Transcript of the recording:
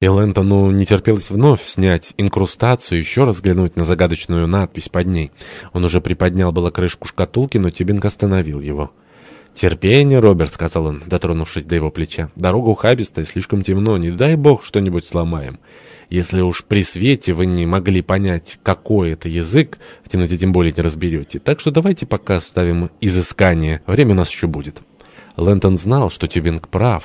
И Лэнтону ну, не терпелось вновь снять инкрустацию, еще раз взглянуть на загадочную надпись под ней. Он уже приподнял было крышку шкатулки, но Тюбинг остановил его. «Терпение, Роберт», — сказал он, дотронувшись до его плеча. «Дорога ухабистая, слишком темно, не дай бог что-нибудь сломаем. Если уж при свете вы не могли понять, какой это язык, в темноте тем более не разберете. Так что давайте пока оставим изыскание, время у нас еще будет». Лэнтон знал, что Тюбинг прав.